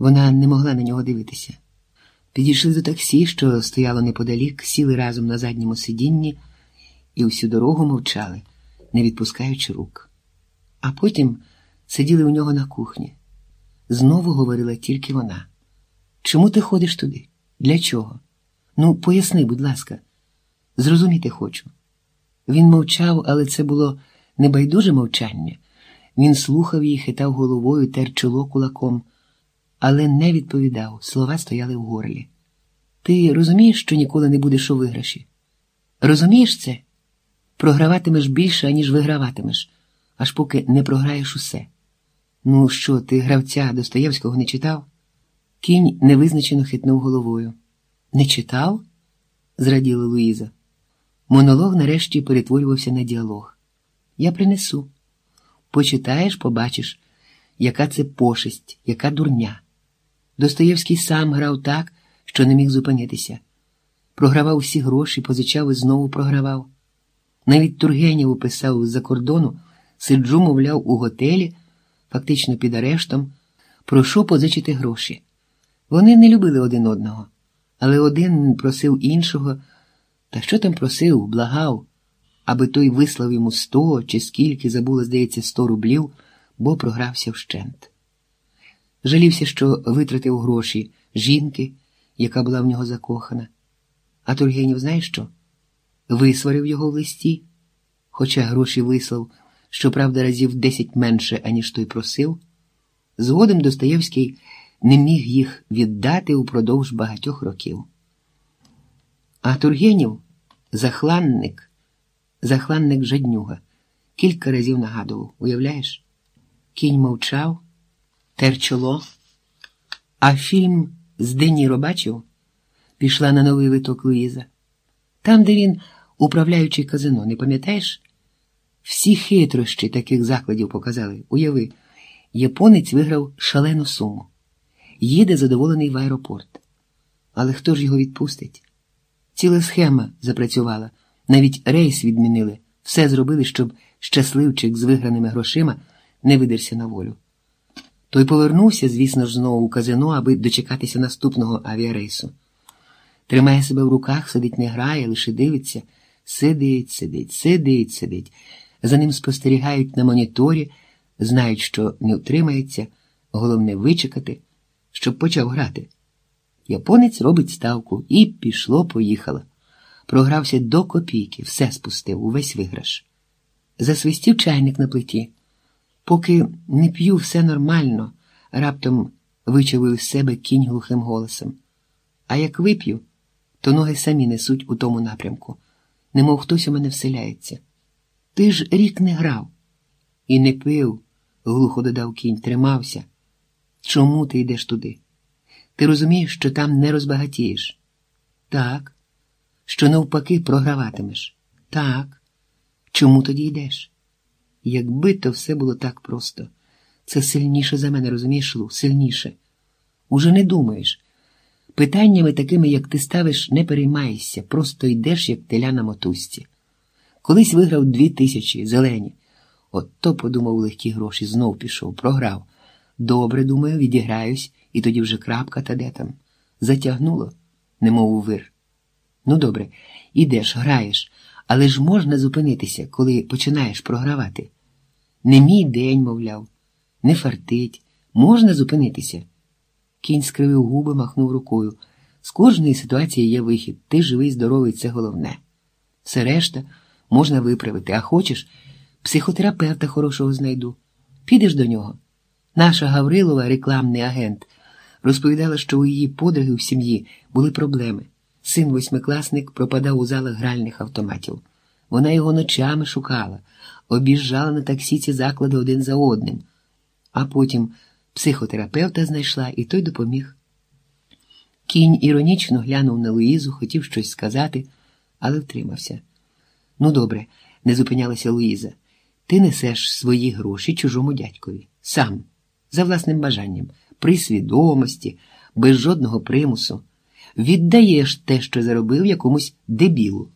Вона не могла на нього дивитися. Підійшли до таксі, що стояло неподалік, сіли разом на задньому сидінні і всю дорогу мовчали, не відпускаючи рук. А потім сиділи у нього на кухні. Знову говорила тільки вона. Чому ти ходиш туди? Для чого? Ну, поясни, будь ласка, зрозуміти хочу. Він мовчав, але це було небайдуже мовчання. Він слухав її, хитав головою, тер чоло кулаком, але не відповідав, слова стояли в горлі. Ти розумієш, що ніколи не будеш у виграші? Розумієш це? Програватимеш більше, аніж виграватимеш, аж поки не програєш усе. Ну що, ти гравця Достоєвського не читав? Кінь невизначено хитнув головою. Не читав? зраділа Луїза. Монолог нарешті перетворювався на діалог. Я принесу. Почитаєш, побачиш, яка це пошесть, яка дурня. Достоєвський сам грав так, що не міг зупинитися. Програвав всі гроші, позичав і знову програвав. Навіть Тургенєву писав з-за кордону, сиджу, мовляв, у готелі, фактично під арештом, прошу позичити гроші. Вони не любили один одного, але один просив іншого, та що там просив, благав, аби той вислав йому сто чи скільки забула, здається, сто рублів, бо програвся вщент. Жалівся, що витратив гроші жінки, яка була в нього закохана. А Тургенів, знаєш що? Висварив його в листі, хоча гроші вислав, щоправда, разів десять менше, аніж той просив. Згодом Достоєвський не міг їх віддати упродовж багатьох років. А Тургенів захланник, захланник жаднюга, кілька разів нагадував, уявляєш? Кінь мовчав, тер чоло, а фільм з Деніро бачив, пішла на новий виток Луїза. Там, де він, управляючий казино, не пам'ятаєш? Всі хитрощі таких закладів показали. Уяви, японець виграв шалену суму. Їде задоволений в аеропорт. Але хто ж його відпустить? Ціла схема запрацювала, навіть рейс відмінили, все зробили, щоб щасливчик з виграними грошима не видерся на волю. Той повернувся, звісно ж, знову у казино, аби дочекатися наступного авіарейсу. Тримає себе в руках, сидить, не грає, лише дивиться, сидить, сидить, сидить, сидить. За ним спостерігають на моніторі, знають, що не втримається, головне вичекати, щоб почав грати. Японець робить ставку і пішло, поїхало. Програвся до копійки, все спустив, увесь виграш. Засвистів чайник на плиті. Поки не п'ю все нормально, раптом вичавив з себе кінь глухим голосом. А як вип'ю, то ноги самі несуть у тому напрямку, немов хтось у мене вселяється. Ти ж рік не грав і не пив, глухо додав кінь, тримався. Чому ти йдеш туди? Ти розумієш, що там не розбагатієш? Так. Що навпаки програватимеш? Так. Чому тоді йдеш? Якби то все було так просто, це сильніше за мене, розумієш, Лу, сильніше. Уже не думаєш. Питаннями такими, як ти ставиш, не переймаєшся, просто йдеш, як теля на мотузці. Колись виграв дві тисячі зелені. От то, подумав легкі гроші, знов пішов, програв. Добре, думаю, відіграюсь, і тоді вже крапка та де там. Затягнуло, немов у вир. Ну, добре, ідеш, граєш, але ж можна зупинитися, коли починаєш програвати. Не мій день, мовляв, не фартить, можна зупинитися. Кінь скривив губи, махнув рукою. З кожної ситуації є вихід. Ти живий, здоровий, це головне. Все решта можна виправити, а хочеш, психотерапевта хорошого знайду. Підеш до нього. Наша Гаврилова, рекламний агент, розповідала, що у її подруги в сім'ї були проблеми. Син восьмикласник пропадав у залах гральних автоматів. Вона його ночами шукала, обіжжала на таксі ці заклади один за одним, а потім психотерапевта знайшла і той допоміг. Кінь іронічно глянув на Луїзу, хотів щось сказати, але втримався. Ну, добре, не зупинялася Луїза. Ти несеш свої гроші чужому дядькові, сам, за власним бажанням, при свідомості, без жодного примусу. Віддаєш те, що заробив якомусь дебілу.